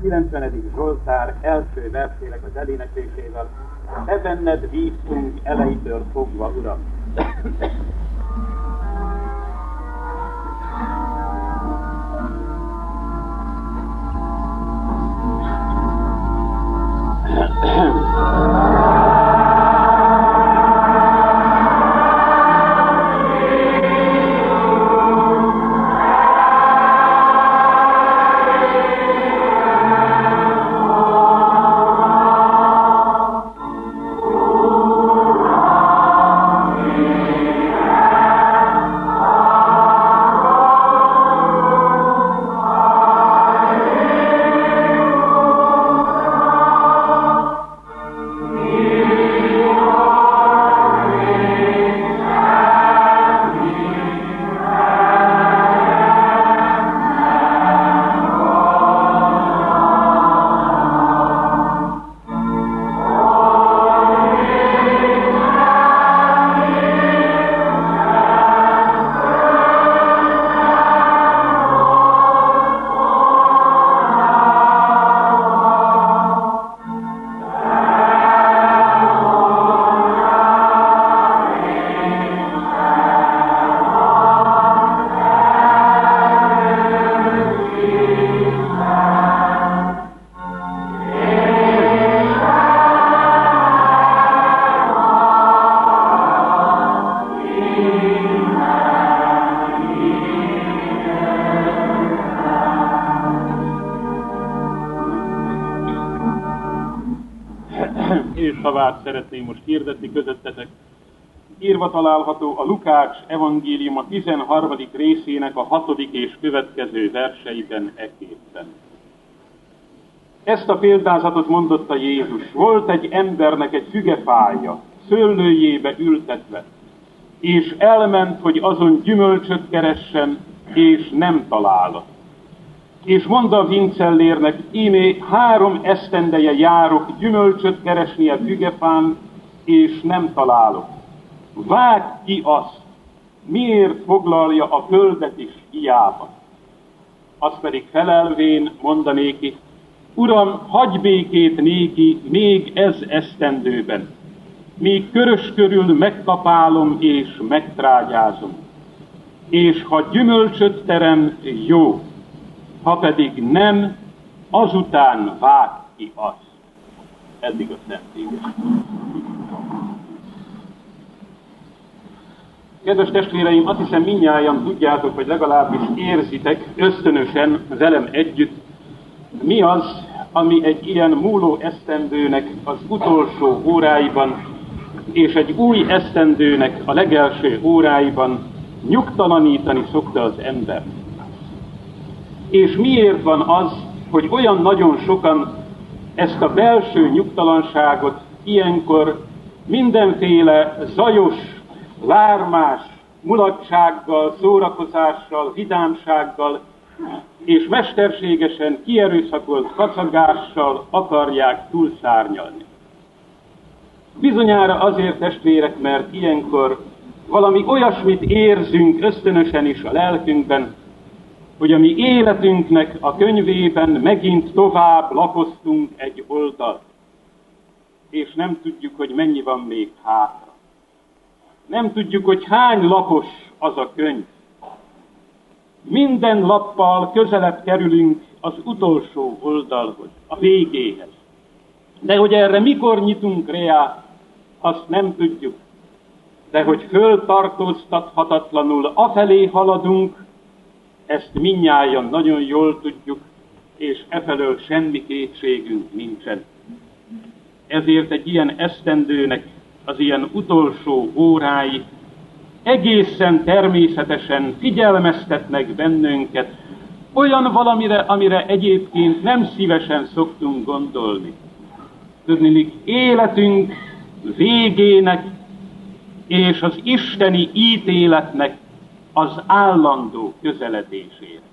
90. Zsoltár első versének az eléneklésével. E benned bíztunk elejétől fogva, Uram. Található a Lukács evangélium a 13. részének a 6. és következő verseiben eképpen. Ezt a példázatot mondotta Jézus. Volt egy embernek egy fügefája, szőlőjébe ültetve, és elment, hogy azon gyümölcsöt keressen, és nem találott. És mondta a vincellérnek, ímé három esztendeje járok gyümölcsöt keresni a fügefán, és nem találok. Vág ki azt, miért foglalja a földet is hiába. Az pedig felelvén mondanéki, Uram, hagy békét néki még ez esztendőben, míg körös körül megkapálom és megtrágyázom. És ha gyümölcsöt terem, jó, ha pedig nem, azután vág ki azt. Eddig a Szentéges. Kedves testvéreim, azt hiszem minnyáján tudjátok, vagy legalábbis érzitek ösztönösen velem együtt, mi az, ami egy ilyen múló esztendőnek az utolsó óráiban, és egy új esztendőnek a legelső óráiban nyugtalanítani szokta az ember. És miért van az, hogy olyan nagyon sokan ezt a belső nyugtalanságot ilyenkor mindenféle zajos, lármás, mulatsággal, szórakozással, vidámsággal és mesterségesen kierőszakolt kacagással akarják túlszárnyalni. Bizonyára azért testvérek, mert ilyenkor valami olyasmit érzünk ösztönösen is a lelkünkben, hogy a mi életünknek a könyvében megint tovább lapoztunk egy oldalt, és nem tudjuk, hogy mennyi van még hátra. Nem tudjuk, hogy hány lapos az a könyv. Minden lappal közelebb kerülünk az utolsó oldalhoz, a végéhez. De hogy erre mikor nyitunk rá, azt nem tudjuk. De hogy föltartóztathatatlanul afelé haladunk, ezt minnyáján nagyon jól tudjuk, és efelől semmi kétségünk nincsen. Ezért egy ilyen esztendőnek az ilyen utolsó órái egészen természetesen figyelmeztetnek bennünket olyan valamire, amire egyébként nem szívesen szoktunk gondolni. Tudni, életünk végének és az isteni ítéletnek az állandó közeledésére.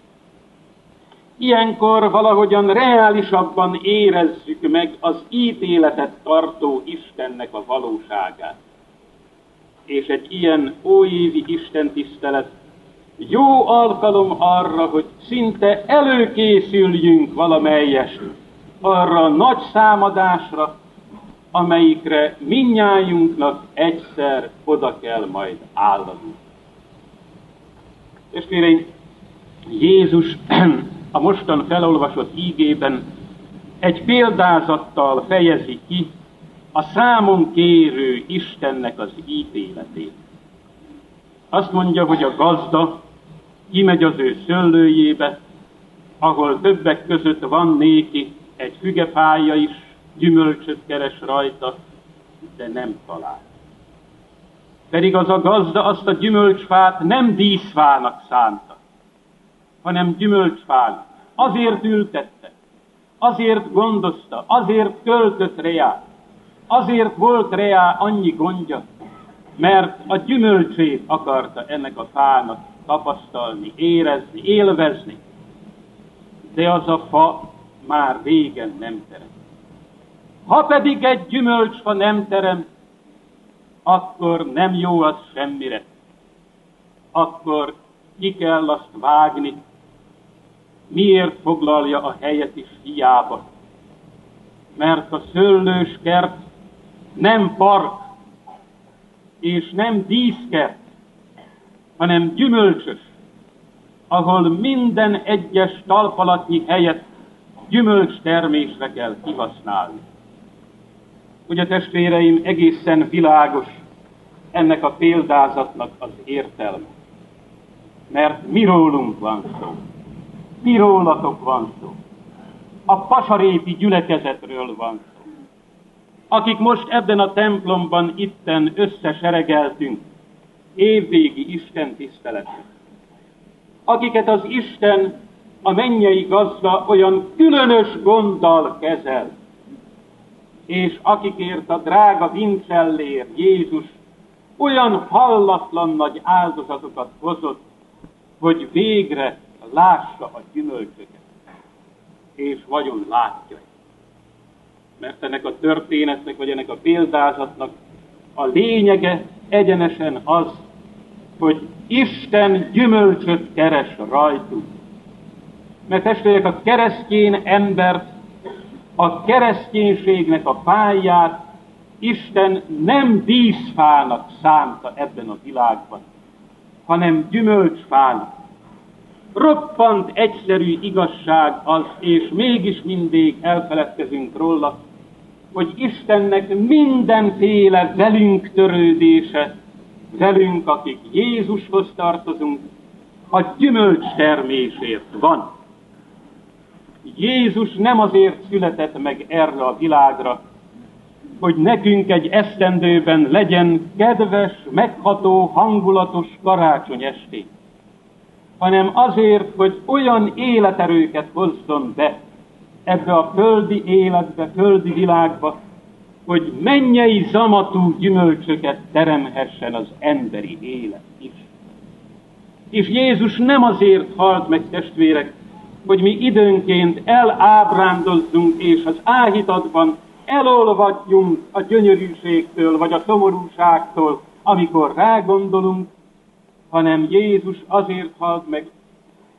Ilyenkor valahogyan reálisabban érezzük meg az ítéletet tartó Istennek a valóságát. És egy ilyen óévi Isten jó alkalom arra, hogy szinte előkészüljünk valamelyest arra a nagy számadásra, amelyikre minnyájunknak egyszer oda kell majd állanunk. Testvéreim, Jézus a mostan felolvasott ígében egy példázattal fejezi ki a számon kérő Istennek az ítéletét. Azt mondja, hogy a gazda kimegy az ő szöllőjébe, ahol többek között van néki egy fügefája is, gyümölcsöt keres rajta, de nem talál. Pedig az a gazda azt a gyümölcsfát nem díszfának szánta, hanem gyümölcsfának. Azért ültette, azért gondozta, azért költött reá, azért volt reá annyi gondja, mert a gyümölcsét akarta ennek a fának tapasztalni, érezni, élvezni. De az a fa már régen nem terem. Ha pedig egy gyümölcsfa nem terem, akkor nem jó az semmire. Akkor ki kell azt vágni, miért foglalja a helyet is hiába. Mert a szőlős kert nem park, és nem díszkert, hanem gyümölcsös, ahol minden egyes talpalatnyi helyet gyümölcs termésre kell kihasználni. Ugye testvéreim, egészen világos ennek a példázatnak az értelme. Mert mirólunk van szó, mirólatok van szó, a pasaréti gyülekezetről van szó, akik most ebben a templomban itten összeseregeltünk, évvégi Isten tiszteletet. Akiket az Isten, a mennyei gazda olyan különös gonddal kezel, és akikért a drága vincellér Jézus olyan hallatlan nagy áldozatokat hozott, hogy végre lássa a gyümölcsöket, és vagyon látja. Mert ennek a történetnek, vagy ennek a példázatnak a lényege egyenesen az, hogy Isten gyümölcsöt keres rajtunk. Mert testvérek, a keresztény embert, a kereszténységnek a pályát Isten nem díszfának szánta ebben a világban, hanem gyümölcsfának. Roppant egyszerű igazság az, és mégis mindig elfeledkezünk róla, hogy Istennek mindenféle velünk törődése velünk, akik Jézushoz tartozunk, a gyümölcs termésért van. Jézus nem azért született meg erre a világra, hogy nekünk egy esztendőben legyen kedves, megható, hangulatos karácsony estén, hanem azért, hogy olyan életerőket hozzon be ebbe a földi életbe, földi világba, hogy mennyei zamatú gyümölcsöket teremhessen az emberi élet is. És Jézus nem azért halt meg testvérek, hogy mi időnként elábrándozzunk, és az áhítatban elolvadjunk a gyönyörűségtől, vagy a szomorúságtól, amikor rágondolunk, hanem Jézus azért halt meg,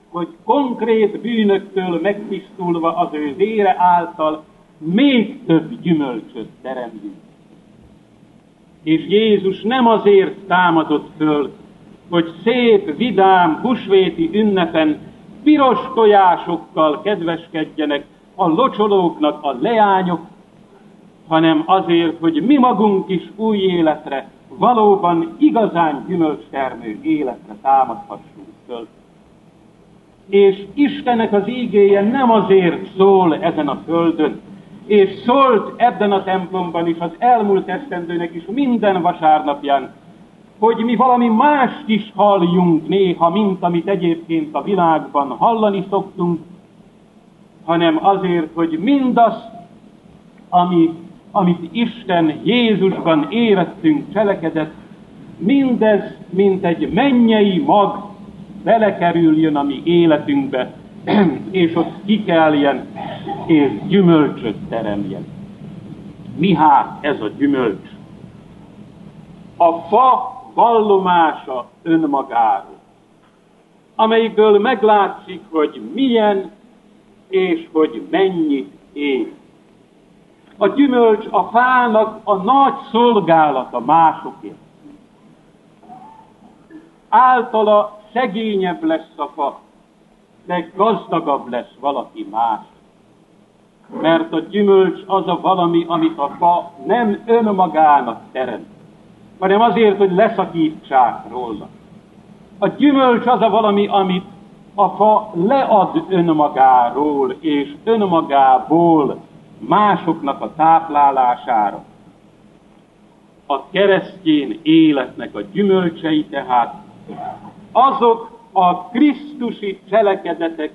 hogy konkrét bűnöktől megtisztulva az ő vére által még több gyümölcsöt teremtünk. És Jézus nem azért támadott föl, hogy szép, vidám, husvéti ünnepen piros tojásokkal kedveskedjenek a locsolóknak a leányok, hanem azért, hogy mi magunk is új életre, valóban igazán gyümölcstermő életre támadhassunk föl. És Istennek az ígéje nem azért szól ezen a földön, és szólt ebben a templomban is, az elmúlt esztendőnek is minden vasárnapján, hogy mi valami mást is halljunk néha, mint amit egyébként a világban hallani szoktunk, hanem azért, hogy mindazt, ami, amit Isten Jézusban érettünk, cselekedett, mindez, mint egy mennyei mag belekerüljön a mi életünkbe, és ott kikeljen, és gyümölcsöt teremjen. Mi hát ez a gyümölcs? A fa vallomása önmagáról. amelyikből meglátszik, hogy milyen és hogy mennyit él. A gyümölcs a fának a nagy szolgálata másokért. Általa szegényebb lesz a fa, de gazdagabb lesz valaki más. Mert a gyümölcs az a valami, amit a fa nem önmagának teremt, hanem azért, hogy leszakítsák róla. A gyümölcs az a valami, amit a fa lead önmagáról és önmagából másoknak a táplálására. A keresztjén életnek a gyümölcsei tehát azok a Krisztusi cselekedetek,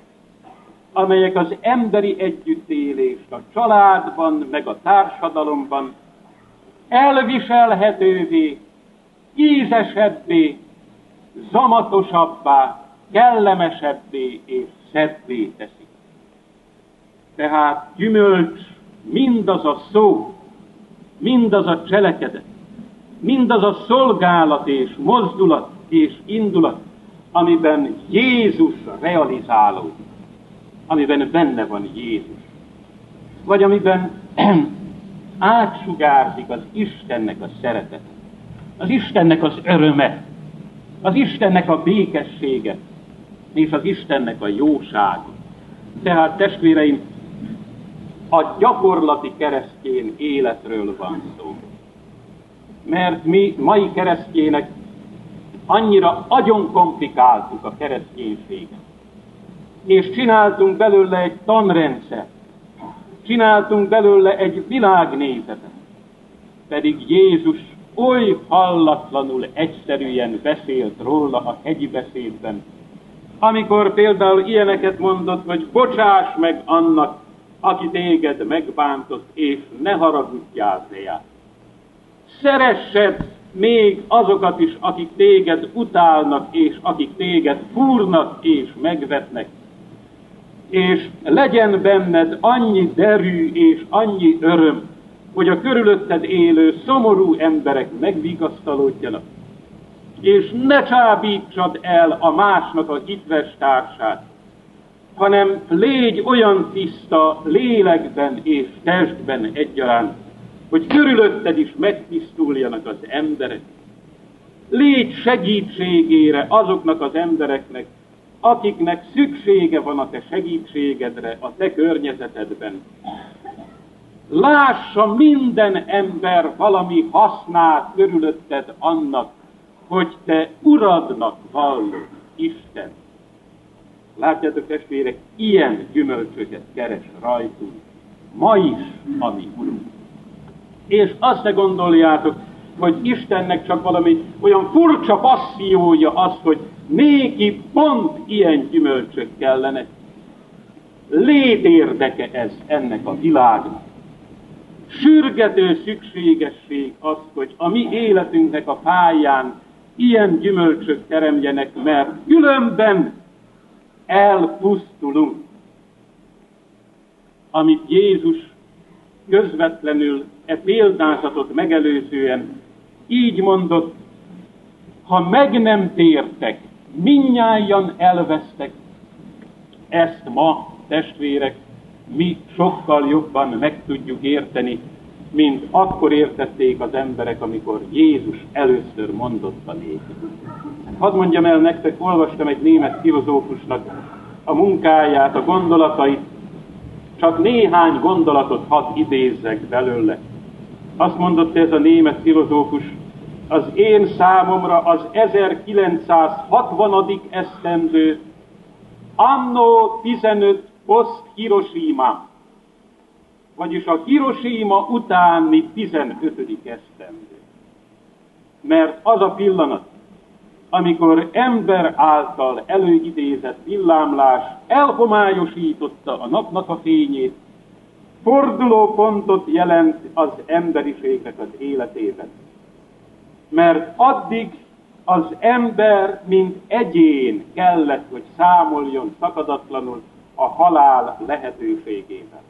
amelyek az emberi együttélést a családban, meg a társadalomban elviselhetővé, ízesebbé, zamatosabbá, kellemesebbé és szebbé teszik. Tehát gyümölcs mindaz a szó, mindaz a cselekedet, mindaz a szolgálat és mozdulat és indulat, amiben Jézus realizálódik, amiben benne van Jézus, vagy amiben átsugárzik az Istennek a szeretet, az Istennek az öröme, az Istennek a békessége, és az Istennek a jósága. Tehát testvéreim, a gyakorlati keresztény életről van szó. Mert mi mai keresztjének annyira agyon komplikáltuk a kereszténységet. És csináltunk belőle egy tanrendszer, csináltunk belőle egy világnézetet. Pedig Jézus oly hallatlanul egyszerűen beszélt róla a hegyi beszédben, amikor például ilyeneket mondott, hogy bocsáss meg annak, aki téged megbántott, és ne haragudjál reá. Szeressed még azokat is, akik téged utálnak, és akik téged fúrnak és megvetnek. És legyen benned annyi derű és annyi öröm, hogy a körülötted élő szomorú emberek megvigasztalódjanak. És ne csábítsad el a másnak a hitves társát, hanem légy olyan tiszta lélekben és testben egyaránt, hogy körülötted is megtisztuljanak az emberek. Légy segítségére azoknak az embereknek, akiknek szüksége van a te segítségedre, a te környezetedben. Lássa minden ember valami hasznát körülötted annak, hogy te uradnak vallod Isten. Látjátok testvérek, ilyen gyümölcsöket keres rajtunk, ma is a mi Urunk. És azt ne gondoljátok, hogy Istennek csak valami olyan furcsa passziója az, hogy néki pont ilyen gyümölcsök kellene. Létérdeke ez ennek a világnak. Sürgető szükségesség az, hogy a mi életünknek a pályán ilyen gyümölcsök teremjenek, mert különben elpusztulunk. Amit Jézus közvetlenül e példázatot megelőzően így mondott, ha meg nem tértek, minnyáján elvesztek. Ezt ma, testvérek, mi sokkal jobban meg tudjuk érteni, mint akkor értették az emberek, amikor Jézus először mondotta nékik. Hadd mondjam el nektek, olvastam egy német filozófusnak a munkáját, a gondolatait, csak néhány gondolatot hadd idézzek belőle. Azt mondott ez a német filozófus, az én számomra az 1960. esztendő, anno 15 post Hiroshima, vagyis a Hiroshima utáni 15. esztendő. Mert az a pillanat, amikor ember által előidézett villámlás elhomályosította a napnak a fényét, fordulópontot jelent az emberiségnek az életében. Mert addig az ember, mint egyén kellett, hogy számoljon szakadatlanul a halál lehetőségével.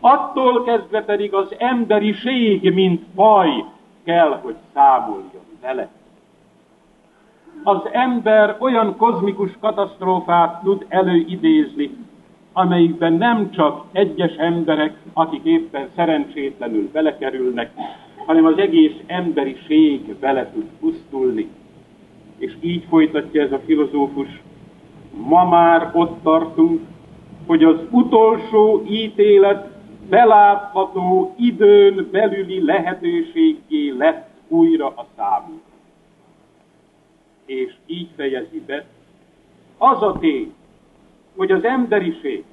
Attól kezdve pedig az emberiség, mint faj, kell, hogy számoljon vele. az ember olyan kozmikus katasztrófát tud előidézni, amelyikben nem csak egyes emberek, akik éppen szerencsétlenül belekerülnek, hanem az egész emberiség bele tud pusztulni. És így folytatja ez a filozófus, ma már ott tartunk, hogy az utolsó ítélet belátható időn belüli lehetőségé lett újra a számunkra. És így fejezi be, az a tény, hogy az emberiség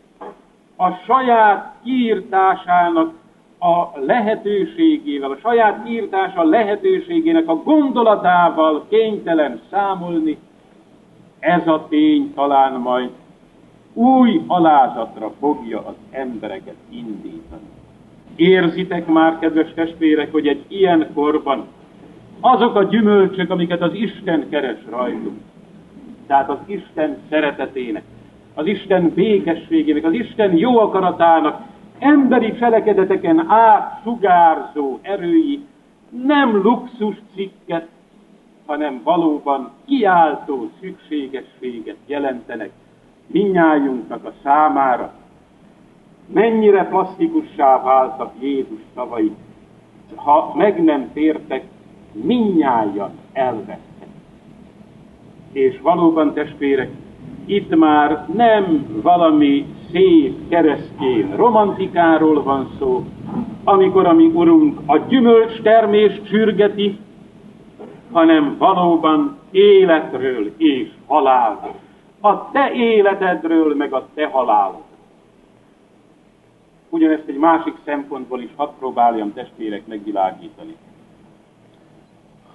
a saját kiirtásának a lehetőségével, a saját kiirtása lehetőségének a gondolatával kénytelen számolni, ez a tény talán majd új alázatra fogja az embereket indítani. Érzitek már, kedves testvérek, hogy egy ilyen korban azok a gyümölcsök, amiket az Isten keres rajtunk, tehát az Isten szeretetének, az Isten békességének, az Isten jó akaratának, emberi cselekedeteken át sugárzó erői nem luxus cikket, hanem valóban kiáltó szükségességet jelentenek minnyájunknak a számára. Mennyire plastikussá váltak Jézus szavai, ha meg nem tértek, minnyáján elvettek. És valóban testvérek, itt már nem valami szép keresztény romantikáról van szó, amikor a mi Urunk a gyümölcs termést sürgeti, hanem valóban életről és halálról. A te életedről, meg a te halálod. Ugyanezt egy másik szempontból is hadd próbáljam testvérek megvilágítani.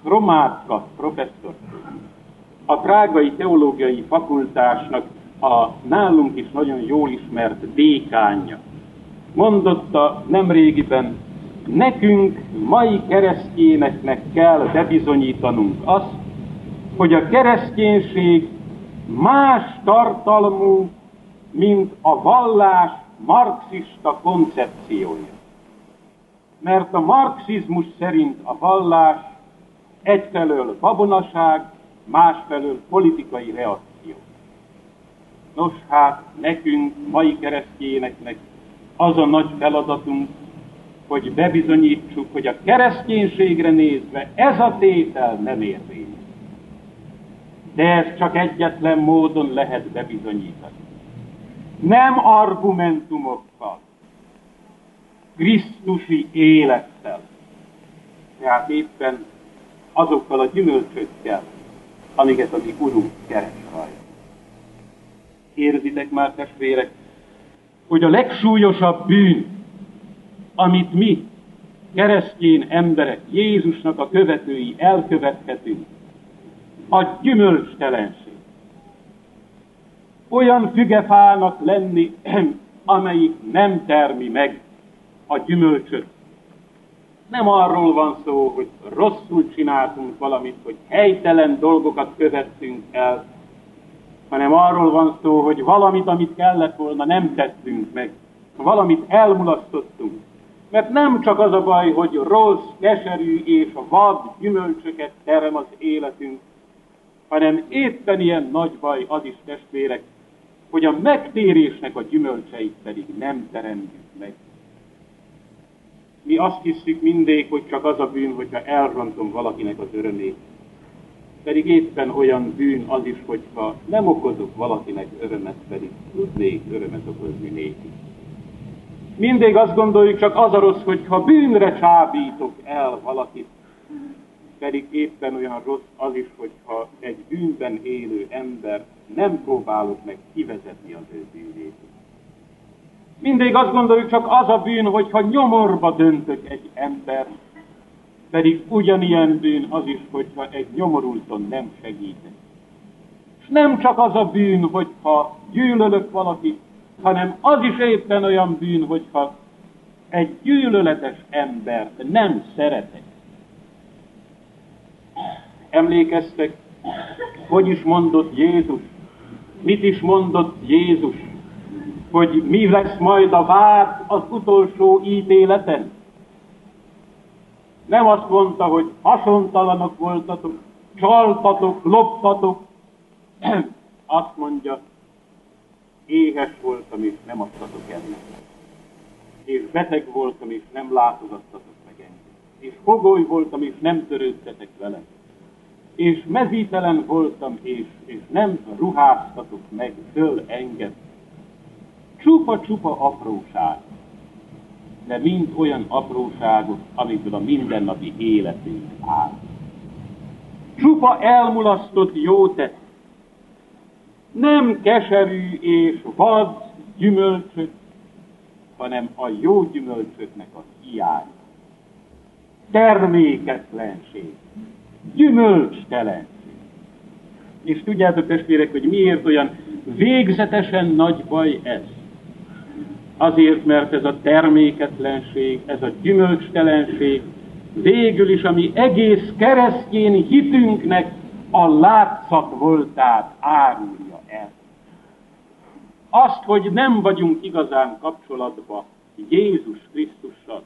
Romátka professzor a prágai teológiai fakultásnak a nálunk is nagyon jól ismert dékánja. Mondotta nemrégiben, nekünk, mai keresztényeknek kell bebizonyítanunk azt, hogy a kereszténység más tartalmú, mint a vallás marxista koncepciója. Mert a marxizmus szerint a vallás egyfelől babonaság, másfelől politikai reakció. Nos hát, nekünk, mai keresztényeknek az a nagy feladatunk, hogy bebizonyítsuk, hogy a kereszténységre nézve ez a tétel nem érvényes. De ez csak egyetlen módon lehet bebizonyítani. Nem argumentumokkal, Krisztusi élettel, tehát éppen azokkal a gyümölcsökkel, amiket a mi Urunk keres rajta. Érzitek már, testvérek, hogy a legsúlyosabb bűn, amit mi, keresztény emberek, Jézusnak a követői elkövethetünk, a gyümölcstelenség. Olyan fügefának lenni, amelyik nem termi meg a gyümölcsöt, nem arról van szó, hogy rosszul csináltunk valamit, hogy helytelen dolgokat követtünk el, hanem arról van szó, hogy valamit, amit kellett volna, nem tettünk meg. Valamit elmulasztottunk. Mert nem csak az a baj, hogy rossz, keserű és vad gyümölcsöket terem az életünk, hanem éppen ilyen nagy baj az is testvérek, hogy a megtérésnek a gyümölcseit pedig nem teremtjük meg. Mi azt hiszük mindig, hogy csak az a bűn, hogyha elrontom valakinek az örömét. Pedig éppen olyan bűn az is, hogyha nem okozok valakinek örömet, pedig tudnék örömet okozni néki. Mindig azt gondoljuk, csak az a rossz, hogyha bűnre csábítok el valakit, pedig éppen olyan rossz az is, hogyha egy bűnben élő ember nem próbálok meg kivezetni az ő bűnét. Mindig azt gondoljuk, csak az a bűn, hogyha nyomorba döntök egy ember, pedig ugyanilyen bűn az is, hogyha egy nyomorulton nem segítek. És nem csak az a bűn, hogyha gyűlölök valakit, hanem az is éppen olyan bűn, hogyha egy gyűlöletes embert nem szeretek. Emlékeztek, hogy is mondott Jézus? Mit is mondott Jézus? hogy mi lesz majd a vád az utolsó ítéleten. Nem azt mondta, hogy haszontalanok voltatok, csaltatok, loptatok, azt mondja, éhes voltam, és nem adtatok ennek. És beteg voltam, és nem látogattatok meg engem. És fogoly voltam, és nem törődtetek velem. És mezítelen voltam, és, és nem ruháztatok meg föl engem. Csupa-csupa apróság, de mind olyan apróságok, amikből a mindennapi életünk áll. Csupa elmulasztott jó tett, nem keserű és vad gyümölcsök, hanem a jó gyümölcsöknek a hiány. Terméketlenség, gyümölcstelenség. És tudjátok testvérek, hogy miért olyan végzetesen nagy baj ez? Azért, mert ez a terméketlenség, ez a gyümölcstelenség végül is a mi egész keresztjén hitünknek a látszat voltát árulja el. Azt, hogy nem vagyunk igazán kapcsolatban Jézus Krisztussal.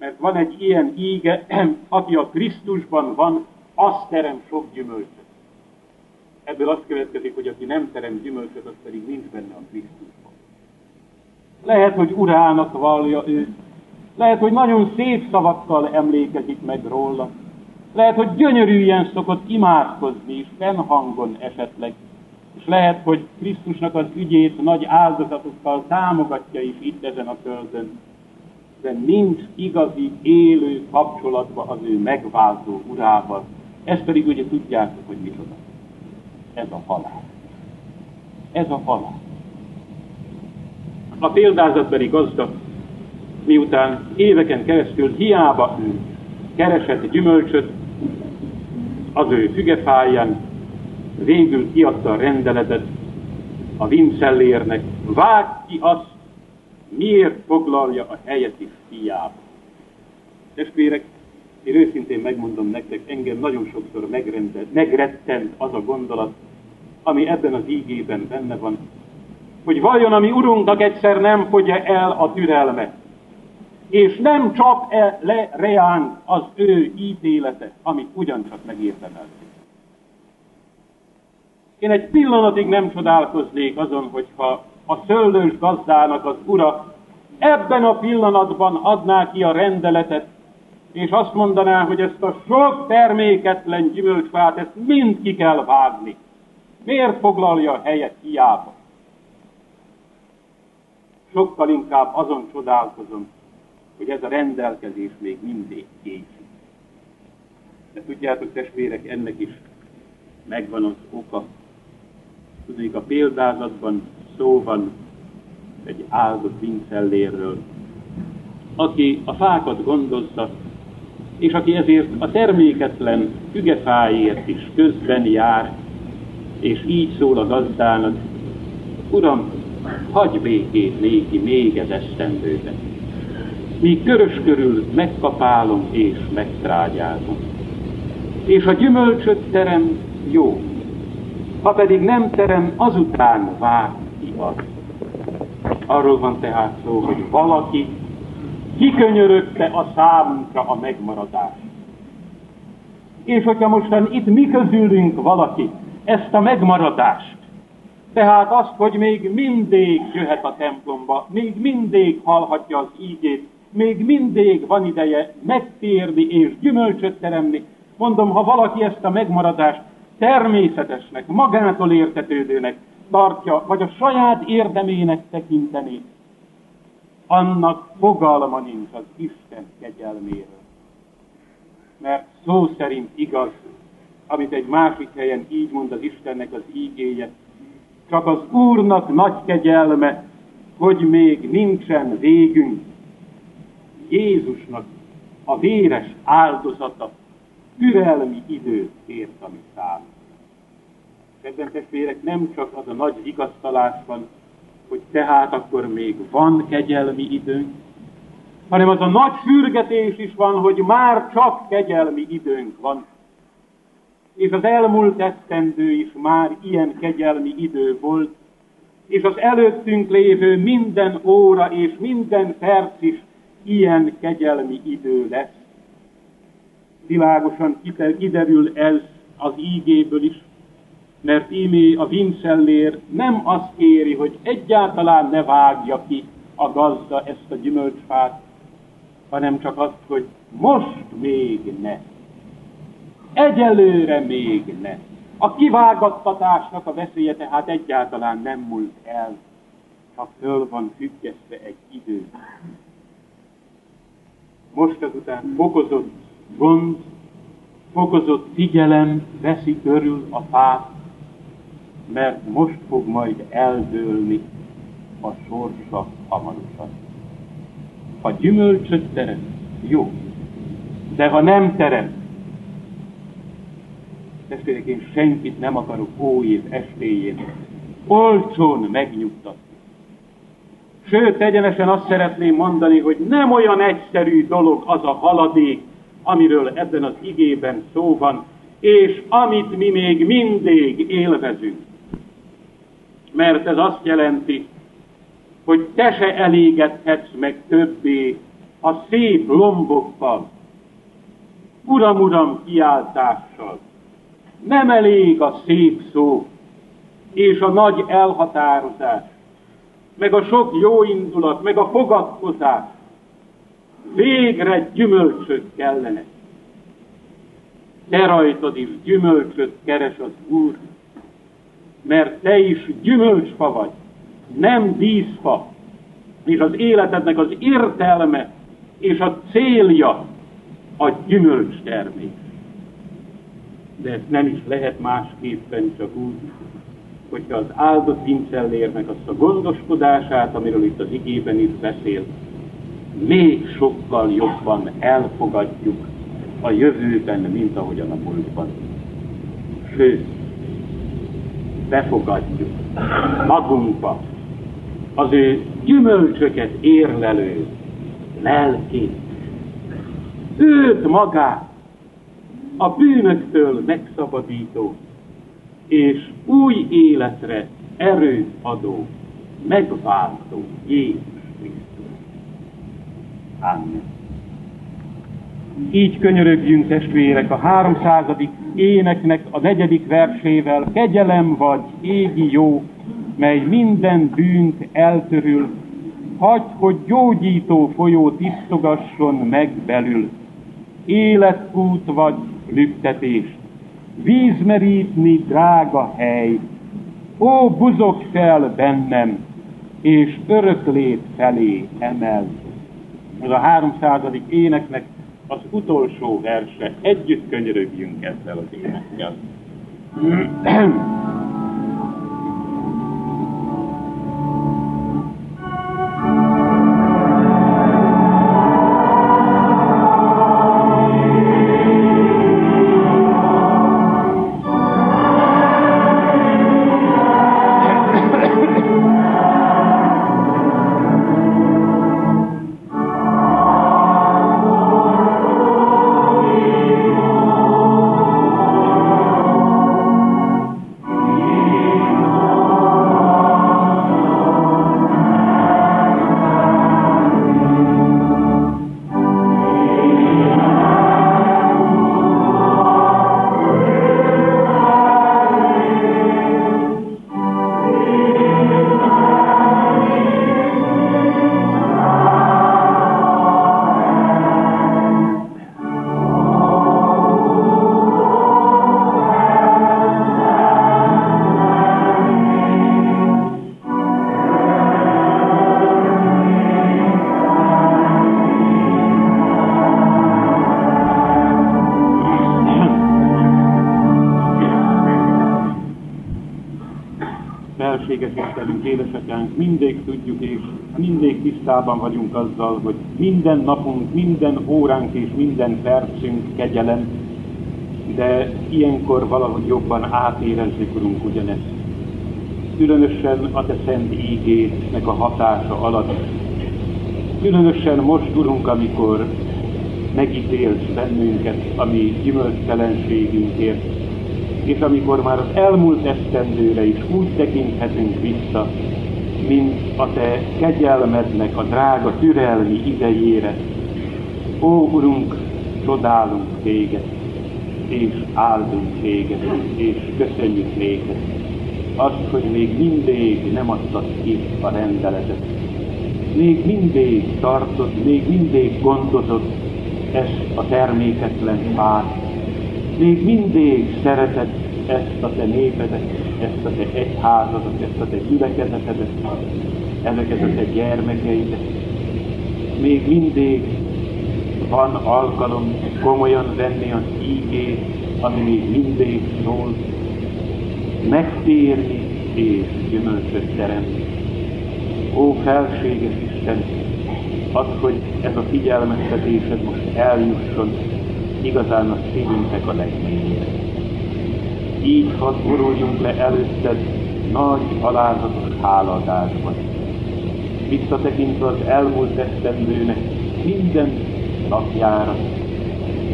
Mert van egy ilyen íge, aki a Krisztusban van, az terem sok gyümölcsöt. Ebből azt következik, hogy aki nem terem gyümölcsöt, az pedig nincs benne a Krisztusban. Lehet, hogy urának vallja őt, lehet, hogy nagyon szép szavakkal emlékezik meg róla, lehet, hogy gyönyörűen szokott imádkozni is, fennhangon esetleg, és lehet, hogy Krisztusnak az ügyét nagy áldozatokkal támogatja is itt ezen a földön, de nincs igazi, élő kapcsolatban az ő megváltó urával. Ezt pedig ugye tudjátok, hogy micsoda. Ez a halál. Ez a halál. A példázatbeli gazda, miután éveken keresztül hiába ő keresett gyümölcsöt, az ő fügefáján, végül kiadta a rendeletet a vincellérnek, vág ki azt, miért foglalja a helyet is fiába. Testvérek, én őszintén megmondom nektek, engem nagyon sokszor megrettent az a gondolat, ami ebben az ígében benne van, hogy vajon a mi Urunknak egyszer nem fogja el a türelme, és nem csak e le reánk az ő ítélete, amit ugyancsak megérdemelték. Én egy pillanatig nem csodálkoznék azon, hogyha a szőlős gazdának az ura ebben a pillanatban adná ki a rendeletet, és azt mondaná, hogy ezt a sok terméketlen gyümölcsfát, ezt mind ki kell vágni. Miért foglalja helyet hiába? Sokkal inkább azon csodálkozom, hogy ez a rendelkezés még mindig késik. De tudjátok, testvérek, ennek is megvan az oka. Tudjuk, a példázatban szó van egy áldott vincellérről, aki a fákat gondozza, és aki ezért a terméketlen fügefáért is közben jár, és így szól a gazdának, Uram, hagyj békét néki még ez esztendőben míg körös körül megkapálom és megtrágyázom. És a gyümölcsöt terem, jó. Ha pedig nem terem, azután vár ki az. Arról van tehát szó, hogy valaki kikönyörögte a számunkra a megmaradást. És hogyha mostan itt mi közülünk valaki ezt a megmaradást, tehát azt, hogy még mindig jöhet a templomba, még mindig hallhatja az ígét, még mindig van ideje megtérni és gyümölcsöt teremni. Mondom, ha valaki ezt a megmaradást természetesnek, magától értetődőnek tartja, vagy a saját érdemének tekinteni, annak fogalma nincs az Isten kegyelméről. Mert szó szerint igaz, amit egy másik helyen így mond az Istennek az ígéje, csak az Úrnak nagy kegyelme, hogy még nincsen végünk, Jézusnak a véres áldozata türelmi időt ért a mi Kedves testvérek, nem csak az a nagy vigasztalás van, hogy tehát akkor még van kegyelmi időnk, hanem az a nagy fürgetés is van, hogy már csak kegyelmi időnk van. És az elmúlt esztendő is már ilyen kegyelmi idő volt, és az előttünk lévő minden óra és minden perc is ilyen kegyelmi idő lesz. világosan kiderül ez az ígéből is, mert ímé a vincellér nem azt kéri, hogy egyáltalán ne vágja ki a gazda ezt a gyümölcsfát, hanem csak azt, hogy most még ne. Egyelőre még ne. A kivágattatásnak a veszélye tehát egyáltalán nem múlt el, csak föl van függesztve egy idő. Most azután fokozott gond, fokozott figyelem veszi körül a fát, mert most fog majd eldőlni a sorsa hamarosan. Ha gyümölcsöt teremt, jó. De ha nem teremt, testvérek, én senkit nem akarok óév estéjén olcsón megnyugtatni. Sőt, egyenesen azt szeretném mondani, hogy nem olyan egyszerű dolog az a haladék, amiről ebben az igében szó van, és amit mi még mindig élvezünk. Mert ez azt jelenti, hogy te se elégedhetsz meg többé a szép lombokkal, uram, uram kiáltással. Nem elég a szép szó és a nagy elhatározás, meg a sok jó indulat, meg a fogadkozás. Végre gyümölcsök kellene. Te rajtad is gyümölcsöt keres az Úr, mert te is gyümölcsfa vagy, nem díszfa, és az életednek az értelme és a célja a gyümölcs termés. De ezt nem is lehet másképpen csak úgy, hogyha az áldott vincellérnek azt a gondoskodását, amiről itt az igében is beszél, még sokkal jobban elfogadjuk a jövőben, mint ahogyan a múltban. Sőt, befogadjuk magunkba az ő gyümölcsöket érlelő lelkét. Őt magát a bűnöktől megszabadító és új életre erőt adó, megváltó Jézus Krisztus. Amen. Így könyörögjünk testvérek a 300. éneknek a negyedik versével, kegyelem vagy égi jó, mely minden bűnt eltörül, hagy, hogy gyógyító folyó tisztogasson meg belül. Életút vagy lüktetés, vízmerítni drága hely, ó, buzog fel bennem, és öröklét felé emel. Ez a 300. éneknek az utolsó verse. Együtt könyörögjünk ezzel az énekkel. tisztában vagyunk azzal, hogy minden napunk, minden óránk és minden percünk kegyelem, de ilyenkor valahogy jobban átérezzük, Urunk, ugyanezt. Különösen a Te szent ígédnek a hatása alatt. Különösen most, Urunk, amikor megítélsz bennünket a mi gyümölcstelenségünkért, és amikor már az elmúlt esztendőre is úgy tekinthetünk vissza, mint a Te kegyelmednek a drága türelmi idejére. Ó, Urunk, csodálunk téged, és áldunk téged, és köszönjük néked azt, hogy még mindig nem adtad ki a rendeletet. Még mindig tartod, még mindig gondozod ezt a terméketlen fát. Még mindig szereted ezt a te népedet, ezt a te egyházadat, ezt a te gyülekezetedet, ezeket a te gyermekeidet. Még mindig van alkalom komolyan venni az ígét, ami még mindig szól, megtérni és gyümölcsöt teremni. Ó, felséges Isten, az, hogy ez a figyelmeztetésed most eljusson igazán a szívünknek a legmélyére. Így hadd boruljunk le előtted nagy alázatos háladásban. Visszatekintve az elmúlt esztendőnek minden napjára.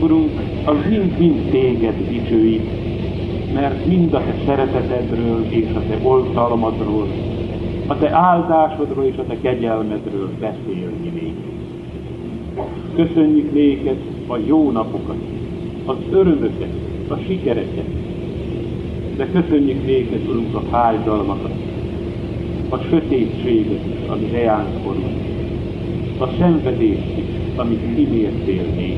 Urunk, az mind-mind téged dicsőít, mert mind a te szeretetedről és a te oltalmadról, a te áldásodról és a te kegyelmedről beszélni még. Köszönjük néked a jó napokat, az örömöket, a sikereket, de köszönjük néked, Urunk, a fájdalmakat, a sötétséget is, ami reánk a szenvedést is, amit kimértél még,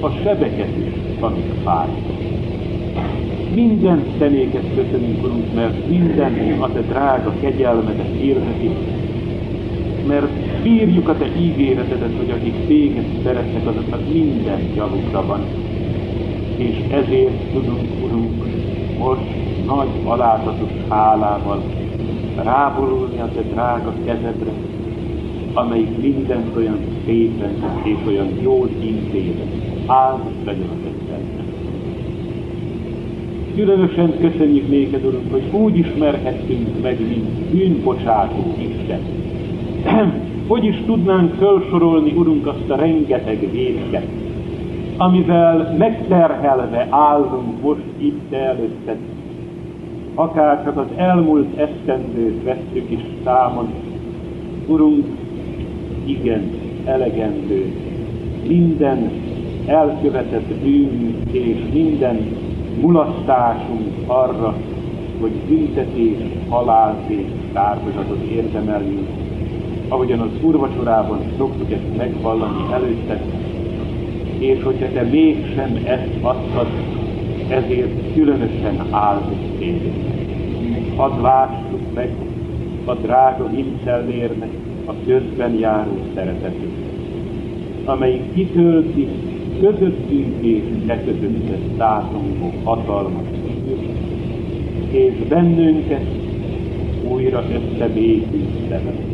a sebeket is, amik fájtak. Minden személyeket köszönünk, Urunk, mert minden a Te drága kegyelmedet hirdeti, mert bírjuk a Te ígéretedet, hogy akik Téged szeretnek, azoknak minden javukra van. És ezért tudunk, Urunk, most nagy alázatos hálával ráborulni a Te drága kezedre, amelyik mindent olyan szépen és olyan jól intézett. Áld legyen a tettelnek. Különösen köszönjük néked, Urunk, hogy úgy ismerhettünk meg, mint bűnbocsátó Isten. hogy is tudnánk felsorolni, Urunk, azt a rengeteg védket, amivel megterhelve állunk most itt előtted, akár csak az elmúlt esztendőt vesszük is számon. Urunk, igen, elegendő. Minden elkövetett bűn és minden mulasztásunk arra, hogy büntetés, halált és kárhozatot érdemeljünk, ahogyan az úrvacsorában szoktuk ezt megvallani előtte, és hogyha te mégsem ezt adtad, ezért különösen áldott téged. Hadd lássuk meg a drága hincellérnek, a közben járó szeretetét, amely kitölti közöttünk és ne közöttünk tátongó hatalmas és bennünket újra összebékít vele.